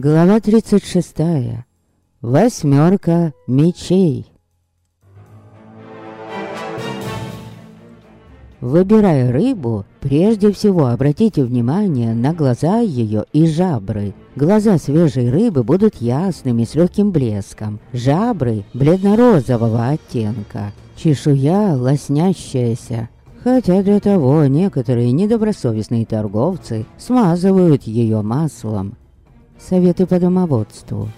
Глава 36. Восьмерка мечей. Выбирая рыбу, прежде всего обратите внимание на глаза ее и жабры. Глаза свежей рыбы будут ясными, с легким блеском. Жабры бледно-розового оттенка. Чешуя лоснящаяся. Хотя для того некоторые недобросовестные торговцы смазывают ее маслом. Советы по домоводству.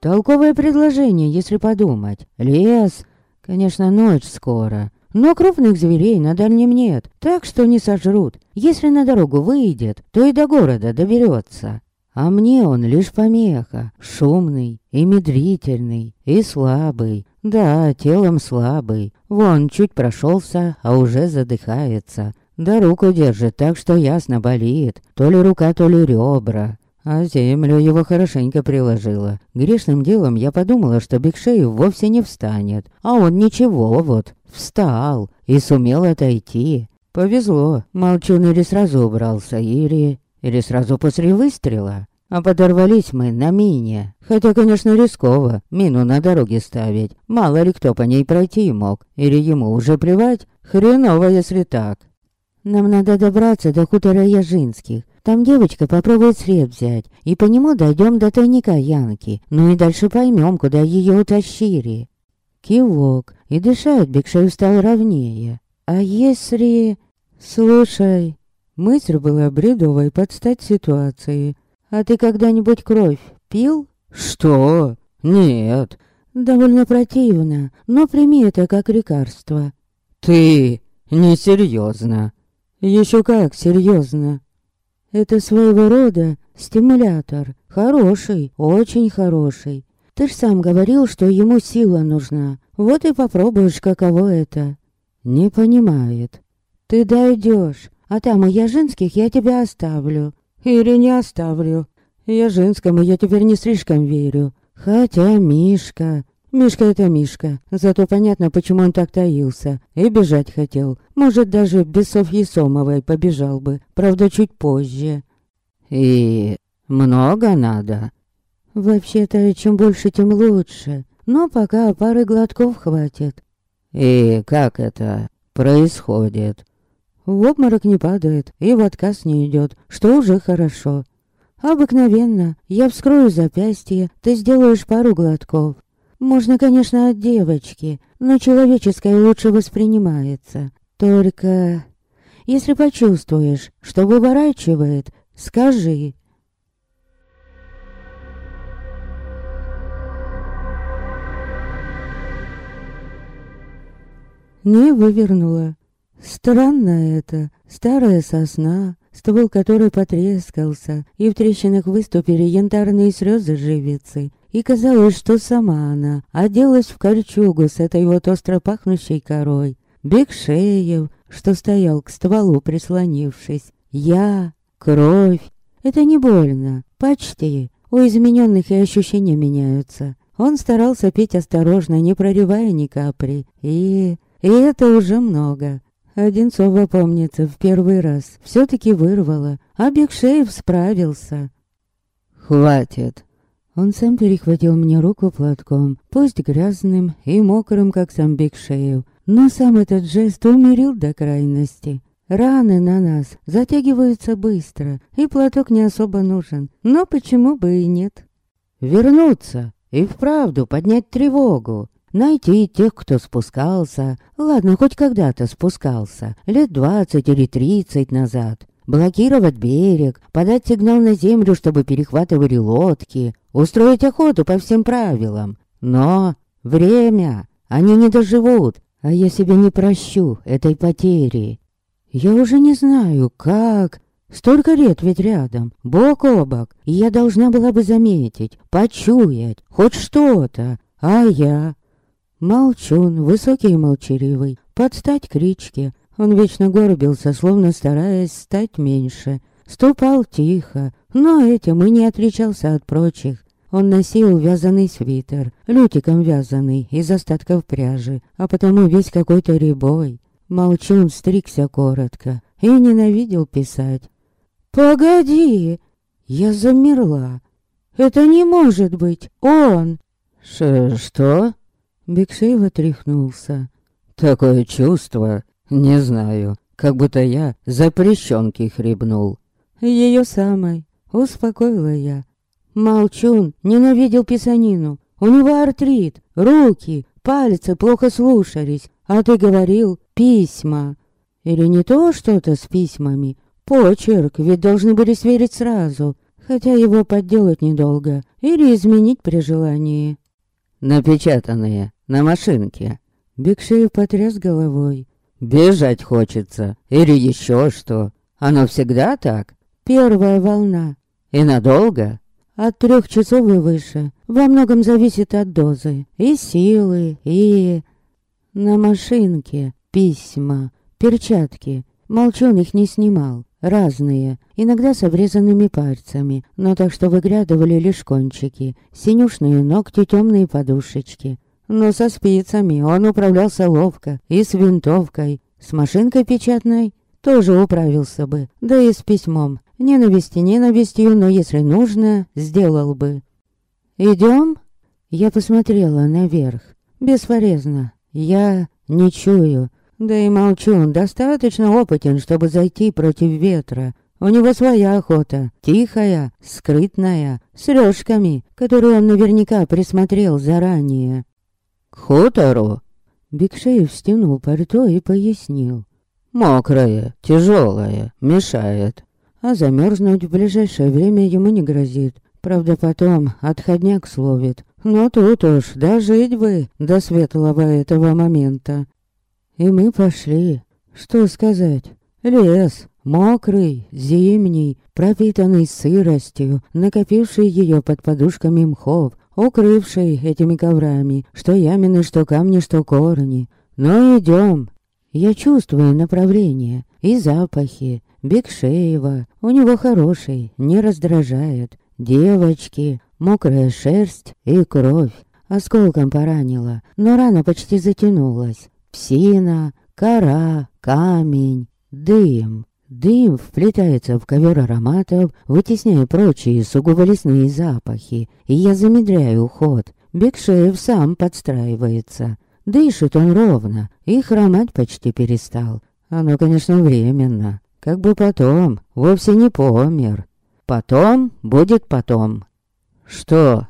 Толковое предложение, если подумать. Лес, конечно, ночь скоро. Но крупных зверей на дальнем нет, так что не сожрут. Если на дорогу выйдет, то и до города доберется. А мне он лишь помеха, шумный и медлительный, и слабый. Да, телом слабый. Вон, чуть прошелся, а уже задыхается. Да руку держит так, что ясно болит. То ли рука, то ли ребра. А землю его хорошенько приложила. Грешным делом я подумала, что Бекшеев вовсе не встанет. А он ничего вот, встал и сумел отойти. Повезло, молчун или сразу убрался, или... Или сразу после выстрела. А подорвались мы на мине. Хотя, конечно, рисково мину на дороге ставить. Мало ли кто по ней пройти мог. Или ему уже плевать. Хреново, если так. Нам надо добраться до хутора Яжинских. Там девочка попробует след взять, и по нему дойдем до тайника Янки. Ну и дальше поймем, куда ее утащили. Кивок, и дышать Бекшею стал ровнее. А если... Слушай, мысль была бредовой под стать ситуации. А ты когда-нибудь кровь пил? Что? Нет. Довольно противно, но прими это как лекарство. Ты несерьезно. Еще как серьезно. Это своего рода стимулятор. Хороший, очень хороший. Ты ж сам говорил, что ему сила нужна. Вот и попробуешь, каково это. Не понимает. Ты дойдешь, а там у Яжинских я тебя оставлю. Или не оставлю. Яжинскому я теперь не слишком верю. Хотя Мишка... Мишка это Мишка, зато понятно, почему он так таился. И бежать хотел. Может, даже без Софьи Сомовой побежал бы. Правда, чуть позже. И много надо? Вообще-то, чем больше, тем лучше. Но пока пары глотков хватит. И как это происходит? В обморок не падает и в отказ не идет, что уже хорошо. Обыкновенно. Я вскрою запястье, ты сделаешь пару глотков. Можно, конечно, от девочки, но человеческое лучше воспринимается. Только если почувствуешь, что выворачивает, скажи. Не вывернула. Странно это. Старая сосна, ствол которой потрескался, и в трещинах выступили янтарные слезы живицы, и казалось, что сама она оделась в кольчугу с этой вот остро пахнущей корой. Бекшеев, что стоял к стволу прислонившись. Я, кровь. Это не больно, почти. У измененных и ощущения меняются. Он старался петь осторожно, не проривая ни капли. И... и это уже много. Одинцова, помнится, в первый раз все-таки вырвала, а Бекшеев справился. «Хватит!» Он сам перехватил мне руку платком, пусть грязным и мокрым, как сам Бекшеев, но сам этот жест умерил до крайности. Раны на нас затягиваются быстро, и платок не особо нужен, но почему бы и нет? Вернуться и вправду поднять тревогу, найти тех, кто спускался, ладно, хоть когда-то спускался, лет двадцать или тридцать назад, блокировать берег, подать сигнал на землю, чтобы перехватывали лодки, устроить охоту по всем правилам. Но время, они не доживут, а я себе не прощу этой потери. Я уже не знаю, как... Столько лет ведь рядом, бок о бок, и я должна была бы заметить, почуять, хоть что-то. А я... Молчун, высокий и молчаливый, под стать кричке. Он вечно горбился, словно стараясь стать меньше. Ступал тихо, но этим и не отличался от прочих. Он носил вязаный свитер, лютиком вязаный, из остатков пряжи, а потому весь какой-то рябой. Молчун стригся коротко и ненавидел писать. «Погоди!» Я замерла. «Это не может быть! Он!» Ш «Что?» Бекшеев отряхнулся. «Такое чувство, не знаю, как будто я запрещенки хребнул». Ее самой, успокоила я. Молчун ненавидел писанину. У него артрит, руки, пальцы плохо слушались. А ты говорил «письма». Или не то что-то с письмами. Почерк ведь должны были сверить сразу, хотя его подделать недолго. Или изменить при желании. Напечатанные, на машинке. Бекшеев потряс головой. Бежать хочется. Или еще что. Оно всегда так? Первая волна. И надолго? От трех часов и выше. Во многом зависит от дозы. И силы, и... На машинке письма, перчатки. Молчун их не снимал. Разные, иногда с обрезанными пальцами, но так что выглядывали лишь кончики, синюшные ногти, темные подушечки. Но со спицами он управлялся ловко, и с винтовкой, с машинкой печатной тоже управился бы, да и с письмом. Ненависти ненавистью, но если нужно, сделал бы. «Идем?» Я посмотрела наверх. Бесполезно. Я не чую. Да и молчу, он достаточно опытен, чтобы зайти против ветра. У него своя охота, тихая, скрытная, с рёжками, которые он наверняка присмотрел заранее. «К хутору?» Бекшеев стянул пальто и пояснил. «Мокрая, тяжелая, мешает». А замерзнуть в ближайшее время ему не грозит. Правда, потом отходняк словит. Но тут уж дожить бы до светлого этого момента. И мы пошли. Что сказать? Лес, мокрый, зимний, пропитанный сыростью, накопивший ее под подушками мхов, укрывший этими коврами, что ямины, что камни, что корни. Но идем. Я чувствую направление и запахи. Бекшеева, у него хороший, не раздражает. Девочки, мокрая шерсть и кровь. Осколком поранила, но рана почти затянулась. Псина, кора, камень, дым. Дым вплетается в ковер ароматов, вытесняя прочие сугубо лесные запахи, и я замедряю уход. Бекшеев сам подстраивается. Дышит он ровно, и хромать почти перестал. Оно, конечно, временно. Как бы потом, вовсе не помер. Потом будет потом. Что?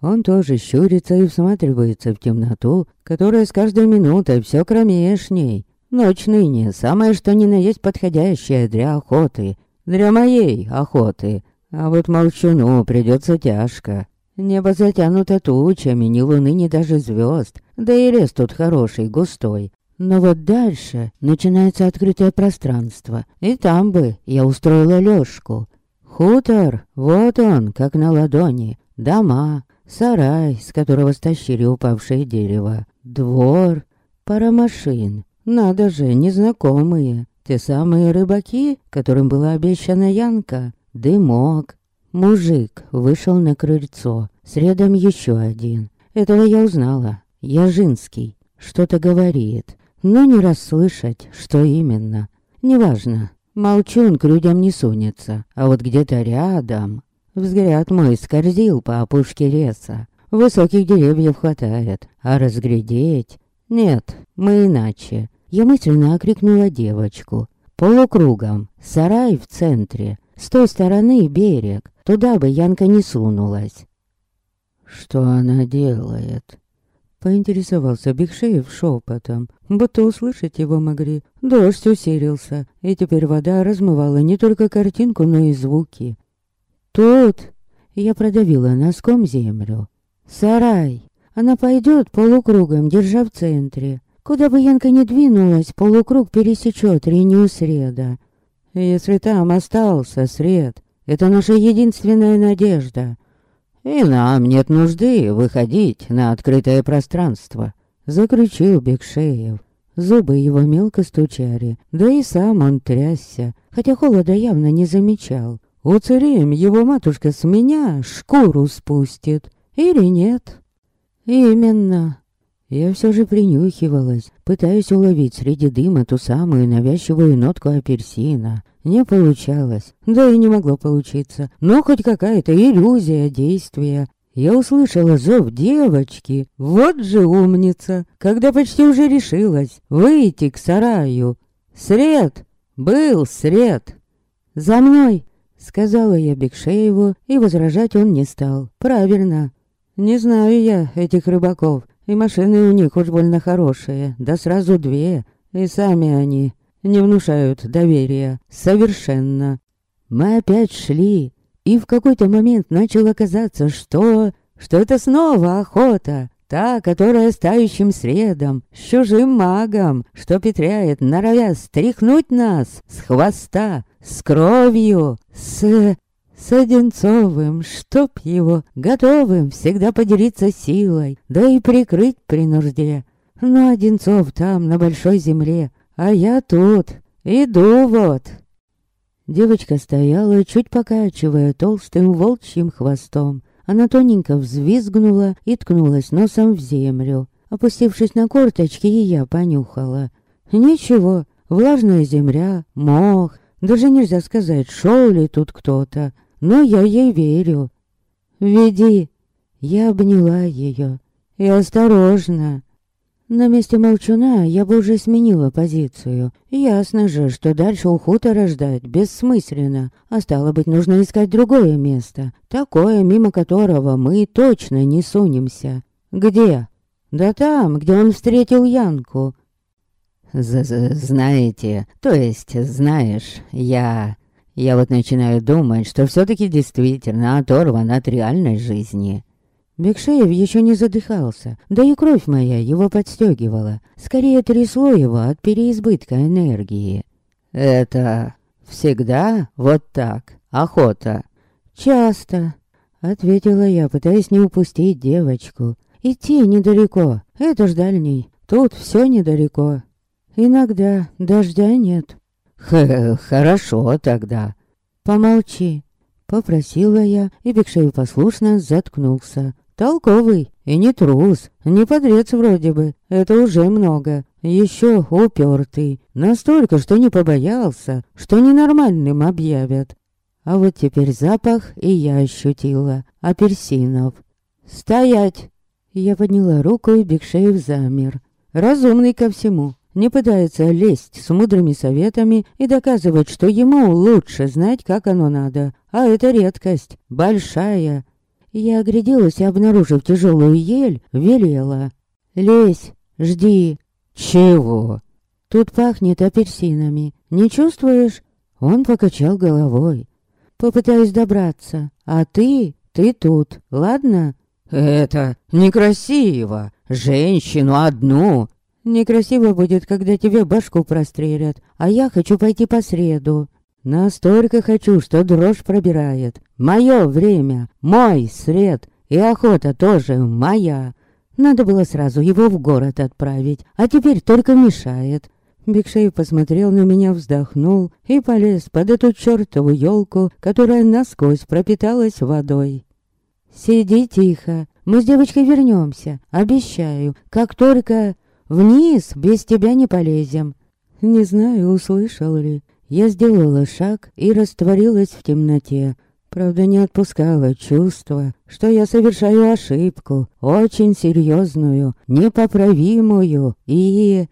Он тоже щурится и всматривается в темноту, которая с каждой минутой все кромешней. Ночь ныне самое что ни на есть подходящее для охоты. Для моей охоты. А вот молчуну придется тяжко. Небо затянуто тучами, ни луны, ни даже звезд. Да и лес тут хороший, густой. Но вот дальше начинается открытое пространство. И там бы я устроила лёжку. Хутор, вот он, как на ладони. Дома, сарай, с которого стащили упавшее дерево. Двор, пара машин. Надо же, незнакомые. Те самые рыбаки, которым была обещана Янка. Дымок. Мужик вышел на крыльцо. С рядом еще один. Этого я узнала. Яжинский. Что-то говорит. Но не расслышать, что именно. Неважно. Молчун к людям не сунется, а вот где-то рядом... Взгляд мой скользил по опушке леса. Высоких деревьев хватает, а разглядеть... Нет, мы иначе. Я мысленно окрикнула девочку. Полукругом, сарай в центре, с той стороны берег, туда бы Янка не сунулась. Что она делает? Поинтересовался Бекшеев шепотом, будто услышать его могли. Дождь усилился, и теперь вода размывала не только картинку, но и звуки. «Тут!» Я продавила носком землю. «Сарай!» Она пойдет полукругом, держа в центре. Куда бы Янка ни двинулась, полукруг пересечет линию среда. Если там остался сред, это наша единственная надежда. «И нам нет нужды выходить на открытое пространство», — заключил Бекшеев. Зубы его мелко стучали, да и сам он трясся, хотя холода явно не замечал. Уцелеем его матушка с меня шкуру спустит. Или нет? Именно. Я все же принюхивалась, пытаясь уловить среди дыма ту самую навязчивую нотку апельсина. Не получалось, да и не могло получиться, но хоть какая-то иллюзия действия. Я услышала зов девочки, вот же умница, когда почти уже решилась выйти к сараю. Сред! Был сред! «За мной!» — сказала я Бекшееву, и возражать он не стал. «Правильно. Не знаю я этих рыбаков, и машины у них уж больно хорошие, да сразу две, и сами они не внушают доверия. Совершенно. Мы опять шли, и в какой-то момент начало казаться, что... что это снова охота. Та, которая с тающим средом, с чужим магом, что петряет, норовя стряхнуть нас с хвоста, с кровью, с... С Одинцовым, чтоб его, готовым всегда поделиться силой, да и прикрыть при нужде. Но Одинцов там, на большой земле, а я тут, иду вот. Девочка стояла, чуть покачивая толстым волчьим хвостом. Она тоненько взвизгнула и ткнулась носом в землю. Опустившись на корточки, я понюхала. Ничего, влажная земля, мох. Даже нельзя сказать, шел ли тут кто-то но я ей верю. Веди. Я обняла ее. И осторожно. На месте молчуна я бы уже сменила позицию. Ясно же, что дальше у хутора ждать бессмысленно, а стало быть, нужно искать другое место, такое, мимо которого мы точно не сунемся. Где? Да там, где он встретил Янку. З -з Знаете, то есть, знаешь, я... Я вот начинаю думать, что все-таки действительно оторван от реальной жизни. Бекшеев еще не задыхался, да и кровь моя его подстегивала. Скорее трясло его от переизбытка энергии. «Это всегда вот так? Охота?» «Часто», — ответила я, пытаясь не упустить девочку. «Идти недалеко, это ж дальний, тут все недалеко. Иногда дождя нет». Хорошо тогда. Помолчи. Попросила я, и Бекшеев послушно заткнулся. Толковый и не трус, не подрец вроде бы. Это уже много. Еще упертый. Настолько, что не побоялся, что ненормальным объявят. А вот теперь запах и я ощутила. Апельсинов. «Стоять!» Я подняла руку, и Бекшеев замер. Разумный ко всему не пытается лезть с мудрыми советами и доказывать, что ему лучше знать, как оно надо. А это редкость, большая. Я огляделась и, обнаружив тяжелую ель, велела. «Лезь, жди». «Чего?» «Тут пахнет апельсинами. Не чувствуешь?» Он покачал головой. «Попытаюсь добраться. А ты, ты тут, ладно?» «Это некрасиво. Женщину одну Некрасиво будет, когда тебе башку прострелят, а я хочу пойти по среду. Настолько хочу, что дрожь пробирает. Мое время, мой сред, и охота тоже моя. Надо было сразу его в город отправить, а теперь только мешает. Бекшей посмотрел на меня, вздохнул и полез под эту чертову елку, которая насквозь пропиталась водой. «Сиди тихо, мы с девочкой вернемся, обещаю, как только...» Вниз без тебя не полезем. Не знаю, услышал ли. Я сделала шаг и растворилась в темноте. Правда, не отпускала чувство, что я совершаю ошибку, очень серьезную, непоправимую, и...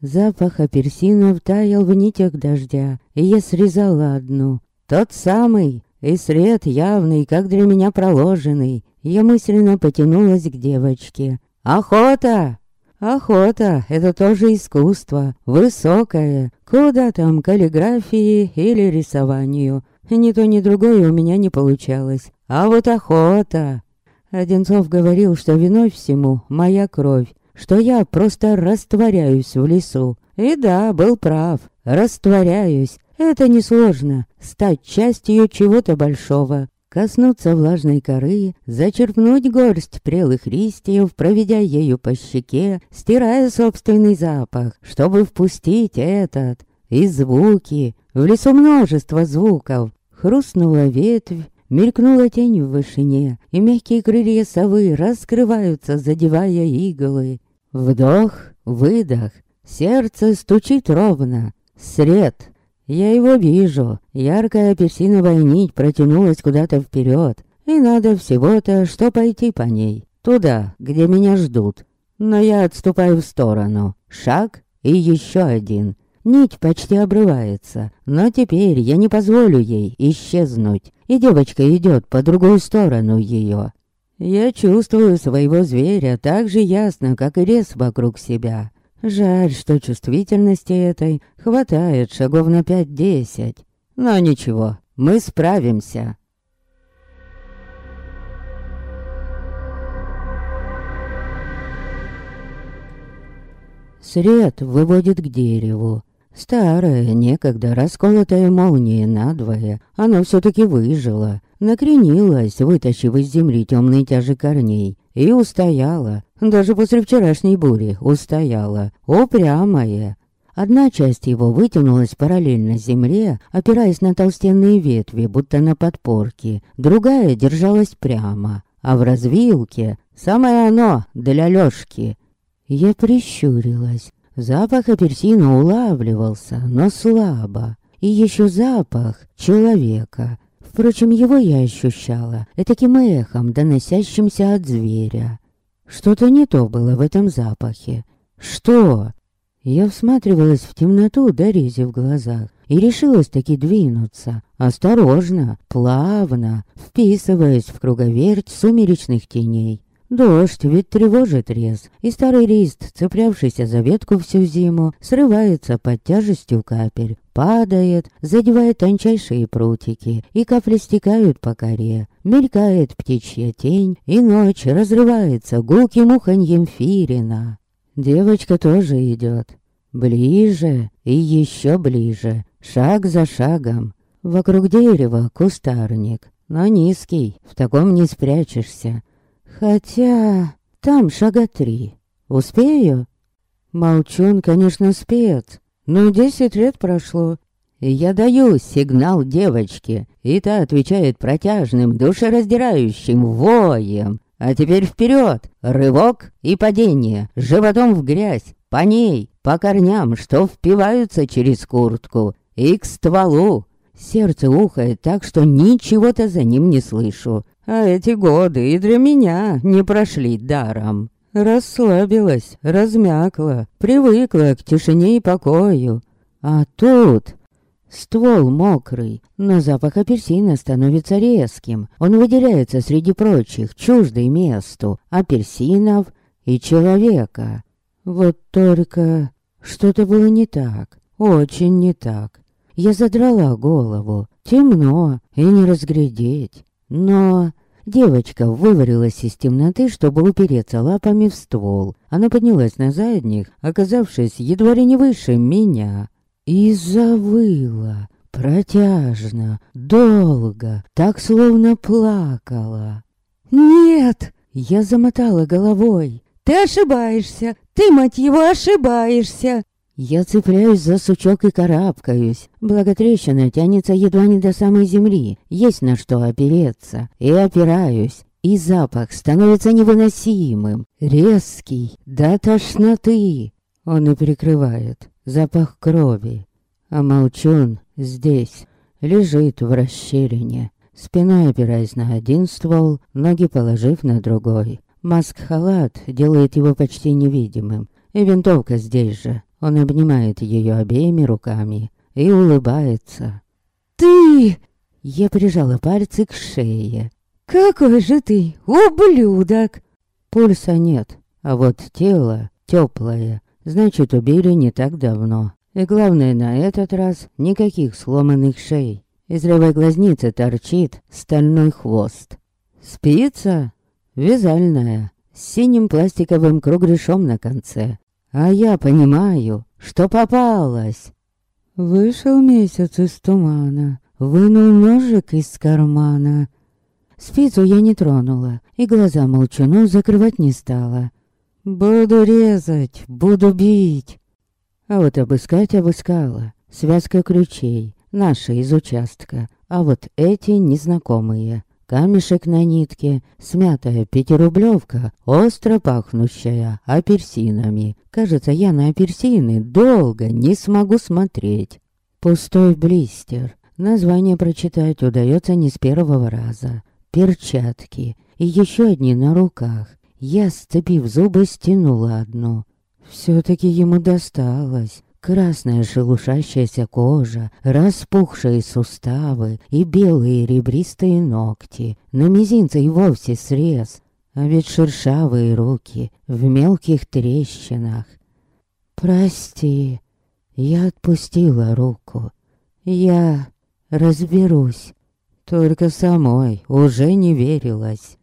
Запах апельсинов таял в нитях дождя, и я срезала одну. Тот самый, и сред явный, как для меня проложенный. Я мысленно потянулась к девочке. «Охота!» Охота — это тоже искусство, высокое. Куда там каллиграфии или рисованию. Ни то, ни другое у меня не получалось. А вот охота... Одинцов говорил, что виной всему моя кровь, что я просто растворяюсь в лесу. И да, был прав, растворяюсь. Это несложно, стать частью чего-то большого коснуться влажной коры, зачерпнуть горсть прелых листьев, проведя ею по щеке, стирая собственный запах, чтобы впустить этот. И звуки. В лесу множество звуков. Хрустнула ветвь, мелькнула тень в вышине, и мягкие крылья совы раскрываются, задевая иглы. Вдох, выдох, сердце стучит ровно. Сред. Я его вижу. Яркая апельсиновая нить протянулась куда-то вперед. И надо всего-то, что пойти по ней. Туда, где меня ждут. Но я отступаю в сторону. Шаг и еще один. Нить почти обрывается, но теперь я не позволю ей исчезнуть, и девочка идет по другую сторону ее. Я чувствую своего зверя так же ясно, как и лес вокруг себя. Жаль, что чувствительности этой хватает шагов на пять-десять. Но ничего, мы справимся. Сред выводит к дереву. Старое, некогда расколотое молнией надвое, оно все-таки выжило, накренилось, вытащив из земли темные тяжи корней, и устояла, даже после вчерашней бури устояла, упрямая. Одна часть его вытянулась параллельно земле, опираясь на толстенные ветви, будто на подпорки, другая держалась прямо, а в развилке самое оно для Лёшки — я прищурилась. Запах апельсина улавливался, но слабо. И еще запах человека. Впрочем, его я ощущала этаким эхом, доносящимся от зверя. Что-то не то было в этом запахе. Что? Я всматривалась в темноту, дорези в глазах, и решилась таки двинуться, осторожно, плавно, вписываясь в круговерть сумеречных теней. Дождь ведь тревожит рез, и старый лист, цеплявшийся за ветку всю зиму, срывается под тяжестью капель, падает, задевает тончайшие прутики, и капли стекают по коре. Мелькает птичья тень, и ночь разрывается гулким уханьем фирина. Девочка тоже идет. Ближе и еще ближе, шаг за шагом. Вокруг дерева кустарник, но низкий, в таком не спрячешься. Хотя там шага три. Успею? Молчун, конечно, спец. Но десять лет прошло. Я даю сигнал девочке, и та отвечает протяжным, душераздирающим воем. А теперь вперед! Рывок и падение, животом в грязь, по ней, по корням, что впиваются через куртку, и к стволу. Сердце ухает так, что ничего-то за ним не слышу. А эти годы и для меня не прошли даром. Расслабилась, размякла, привыкла к тишине и покою. А тут... Ствол мокрый, но запах апельсина становится резким. Он выделяется среди прочих, чуждый месту, апельсинов и человека. Вот только что-то было не так, очень не так. Я задрала голову, темно и не разглядеть. Но девочка выварилась из темноты, чтобы упереться лапами в ствол. Она поднялась на задних, оказавшись едва ли не выше меня. И завыла протяжно, долго, так словно плакала. «Нет!» — я замотала головой. «Ты ошибаешься! Ты, мать его, ошибаешься!» Я цепляюсь за сучок и карабкаюсь. Благотрещина тянется едва не до самой земли. Есть на что опереться. И опираюсь. И запах становится невыносимым. Резкий, до тошноты. Он и прикрывает. Запах крови. А молчун здесь. Лежит в расщелине. Спиной опираясь на один ствол, ноги положив на другой. Маск-халат делает его почти невидимым. И винтовка здесь же. Он обнимает ее обеими руками и улыбается. «Ты!» Я прижала пальцы к шее. «Какой же ты, ублюдок!» Пульса нет, а вот тело теплое. Значит, убили не так давно. И главное, на этот раз никаких сломанных шей. Из левой глазницы торчит стальной хвост. Спица вязальная, с синим пластиковым кругляшом на конце. А я понимаю, что попалась. Вышел месяц из тумана, вынул ножик из кармана. Спицу я не тронула, и глаза молчану закрывать не стала. Буду резать, буду бить. А вот обыскать обыскала. Связка ключей, наши из участка. А вот эти незнакомые. Камешек на нитке, смятая пятирублевка, остро пахнущая апельсинами. Кажется, я на апельсины долго не смогу смотреть. Пустой блистер. Название прочитать удается не с первого раза. Перчатки. И еще одни на руках. Я, сцепив зубы, стянула одну. Все-таки ему досталось. Красная шелушащаяся кожа, распухшие суставы и белые ребристые ногти. На мизинце и вовсе срез, а ведь шершавые руки в мелких трещинах. «Прости», я отпустила руку. «Я разберусь». Только самой уже не верилось.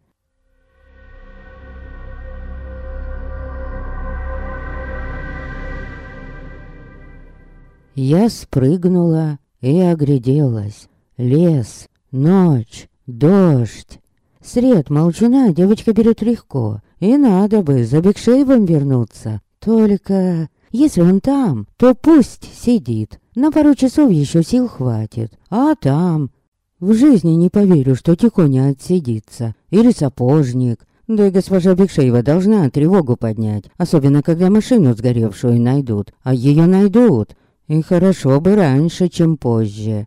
Я спрыгнула и огляделась. Лес, ночь, дождь. Сред молчуна девочка берет легко. И надо бы за Бекшеевым вернуться. Только если он там, то пусть сидит. На пару часов еще сил хватит. А там... В жизни не поверю, что тихоня отсидится. Или сапожник. Да и госпожа Бекшеева должна тревогу поднять. Особенно, когда машину сгоревшую найдут. А ее найдут. И хорошо бы раньше, чем позже.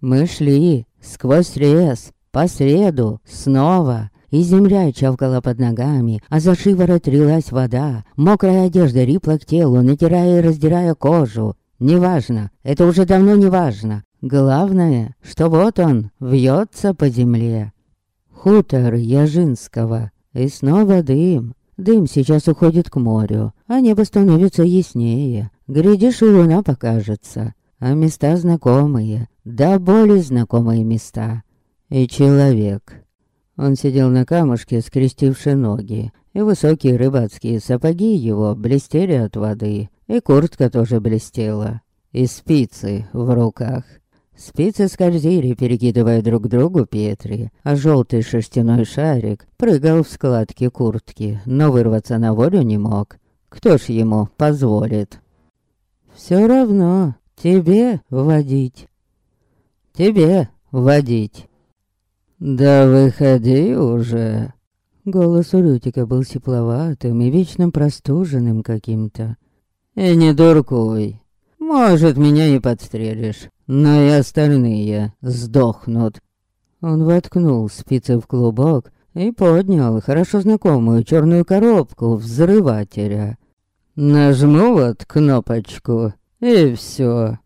Мы шли сквозь лес, по среду, снова. И земля чавкала под ногами, а за шиворот трилась вода. Мокрая одежда рипла к телу, натирая и раздирая кожу. Неважно, это уже давно не важно. Главное, что вот он вьется по земле. Хутор Яжинского. И снова дым. Дым сейчас уходит к морю, а небо становится яснее. Глядишь, и луна покажется. А места знакомые, да более знакомые места. И человек. Он сидел на камушке, скрестивши ноги, и высокие рыбацкие сапоги его блестели от воды, и куртка тоже блестела, и спицы в руках. Спицы скользили, перекидывая друг другу петри, а желтый шерстяной шарик прыгал в складки куртки, но вырваться на волю не мог. Кто ж ему позволит? Все равно тебе водить. Тебе водить. Да выходи уже. Голос у Лютика был тепловатым и вечно простуженным каким-то. И не дуркуй. Может, меня и подстрелишь, но и остальные сдохнут. Он воткнул спицы в клубок и поднял хорошо знакомую черную коробку взрывателя. Нажму вот кнопочку, и все.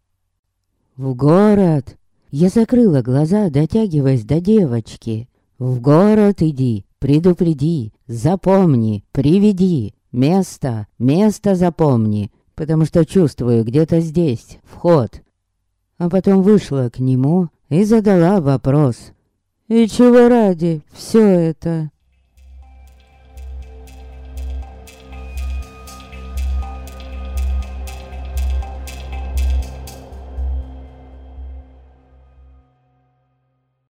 В город. Я закрыла глаза, дотягиваясь до девочки. В город иди, предупреди, запомни, приведи. Место, место запомни, потому что чувствую где-то здесь вход. А потом вышла к нему и задала вопрос. «И чего ради все это?»